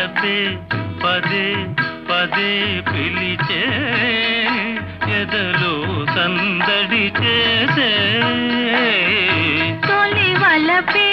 వలపే పదే పదే పిలిచే ఎదలో సందడి చేసే. తొలి వలపే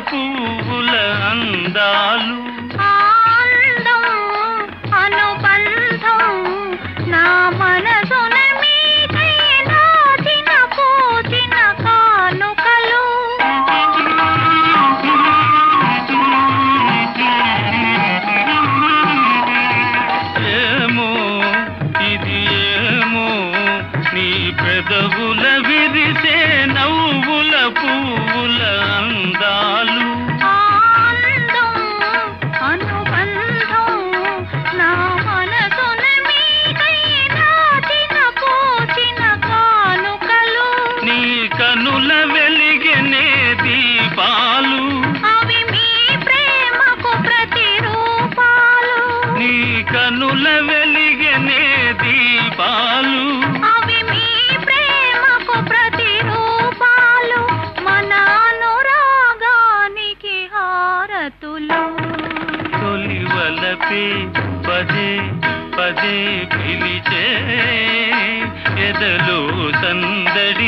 నవ్వుల పెదవుల విరిసే నవ్వుల పువ్వుల అందాలు. కనుల వెలిగనే దీపాలు. హారతులు తొలి వలపే పదే పదే పిలిచే ఎదలో సందడి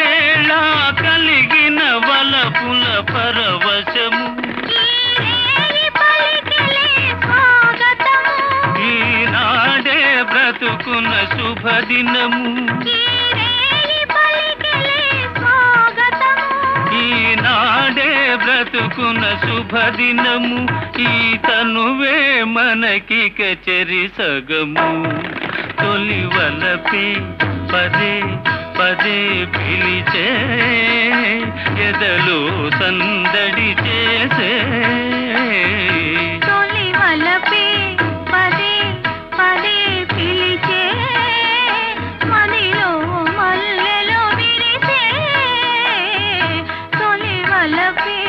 పరవశము. ఈనాడే బ్రతుకున్న శుభదినము. పలికిలే స్వాగతము. ఈనాడే బ్రతుకున్న శుభదినము. ఈ తనువే మనకి కచరి సగము. తొలి వలపి పదే పదే పిలిచే ఎదలో సందడి చేసే. తొలి వలపే పదే పదే పిలిచే. మదిలో మల్లెలో విరిసే. తొలి వలపే